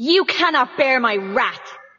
You cannot bear my wrath.